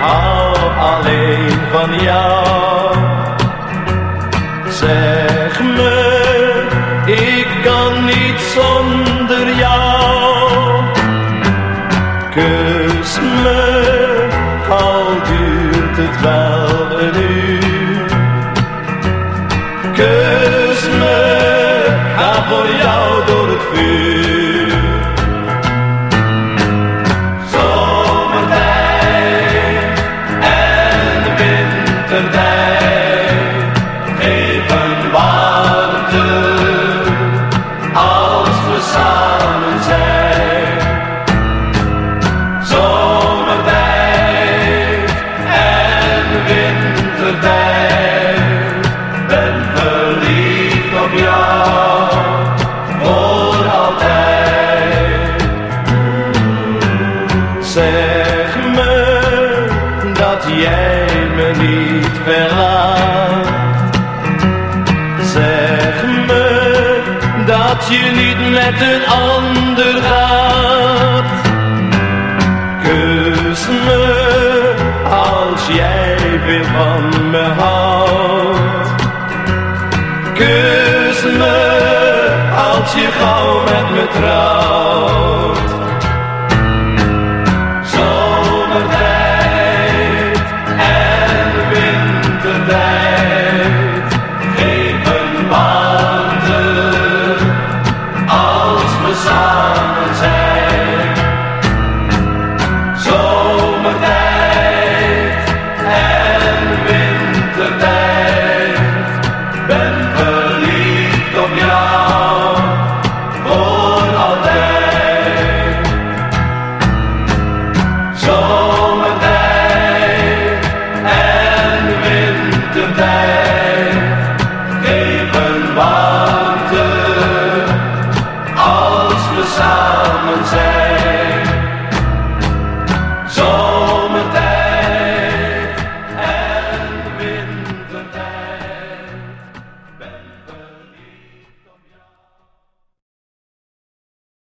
hou alleen van jou. Zeg me, ik kan niet zonder jou. Kus me, al duurt het wel een uur. Kus me, ga voor jou door het vuur. Geven als zijn. Zomertijd en wintertijd ben verliefd op jou voor altijd. Jij me niet verlaat. Zeg me dat je niet met een ander gaat. Kus me als jij weer van me houdt. Kus me als je gauw met me trouwt. was all.